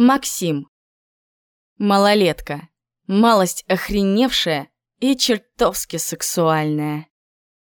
Максим. Малолетка. Малость охреневшая и чертовски сексуальная.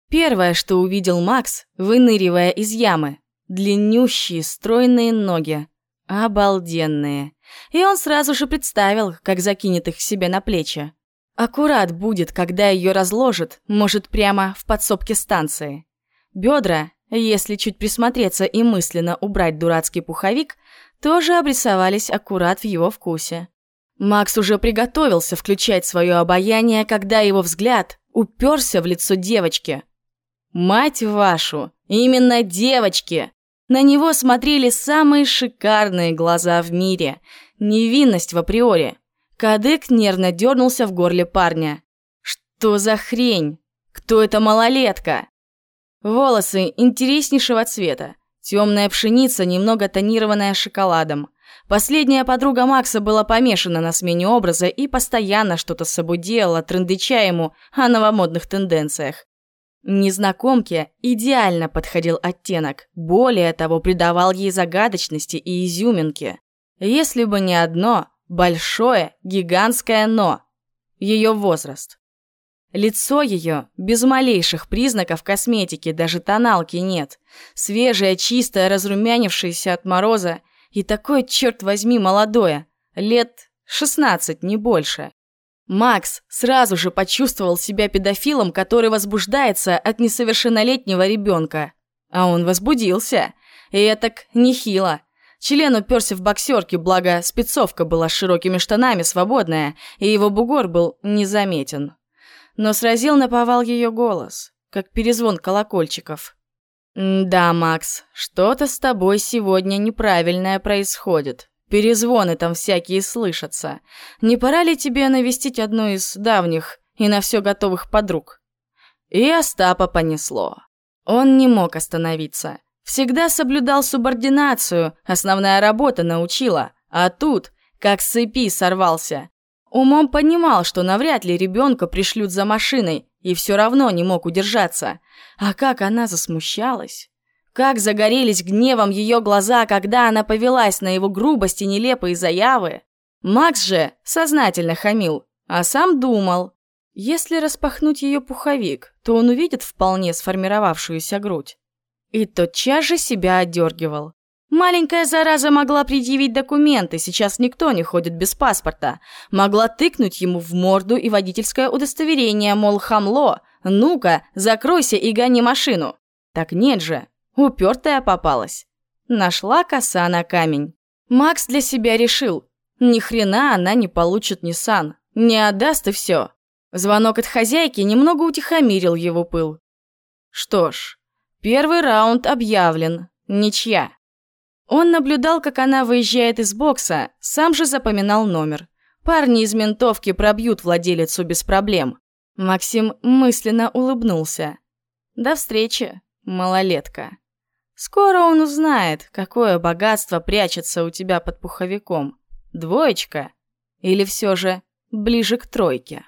Первое, что увидел Макс, выныривая из ямы. Длиннющие, стройные ноги. Обалденные. И он сразу же представил, как закинет их себе на плечи. Аккурат будет, когда ее разложит, может, прямо в подсобке станции. Бедра, если чуть присмотреться и мысленно убрать дурацкий пуховик, тоже обрисовались аккурат в его вкусе. Макс уже приготовился включать свое обаяние, когда его взгляд уперся в лицо девочки. Мать вашу, именно девочки! На него смотрели самые шикарные глаза в мире. Невинность в априори. Кадык нервно дернулся в горле парня. Что за хрень? Кто эта малолетка? Волосы интереснейшего цвета. Темная пшеница, немного тонированная шоколадом. Последняя подруга Макса была помешана на смене образа и постоянно что-то с собой делала, трындыча ему о новомодных тенденциях. Незнакомке идеально подходил оттенок, более того, придавал ей загадочности и изюминки. Если бы не одно, большое, гигантское «но» – ее возраст. Лицо ее без малейших признаков косметики, даже тоналки нет. Свежее, чистое, разрумянившееся от мороза и такое, черт возьми, молодое. Лет 16, не больше. Макс сразу же почувствовал себя педофилом, который возбуждается от несовершеннолетнего ребенка. А он возбудился. И это нехило. Член уперся в боксерке, благо спецовка была с широкими штанами, свободная, и его бугор был незаметен но сразил наповал ее голос, как перезвон колокольчиков. «Да, Макс, что-то с тобой сегодня неправильное происходит. Перезвоны там всякие слышатся. Не пора ли тебе навестить одну из давних и на все готовых подруг?» И Остапа понесло. Он не мог остановиться. Всегда соблюдал субординацию, основная работа научила. А тут, как с цепи сорвался. Умом понимал, что навряд ли ребенка пришлют за машиной, и все равно не мог удержаться. А как она засмущалась. Как загорелись гневом ее глаза, когда она повелась на его грубость и нелепые заявы. Макс же сознательно хамил, а сам думал. Если распахнуть ее пуховик, то он увидит вполне сформировавшуюся грудь. И тотчас же себя отдергивал. Маленькая зараза могла предъявить документы, сейчас никто не ходит без паспорта. Могла тыкнуть ему в морду и водительское удостоверение, мол, хамло, ну-ка, закройся и гони машину. Так нет же, упертая попалась. Нашла коса на камень. Макс для себя решил, ни хрена она не получит Ниссан, не отдаст и все. Звонок от хозяйки немного утихомирил его пыл. Что ж, первый раунд объявлен, ничья. Он наблюдал, как она выезжает из бокса, сам же запоминал номер. Парни из ментовки пробьют владелицу без проблем. Максим мысленно улыбнулся. До встречи, малолетка. Скоро он узнает, какое богатство прячется у тебя под пуховиком. Двоечка? Или все же ближе к тройке?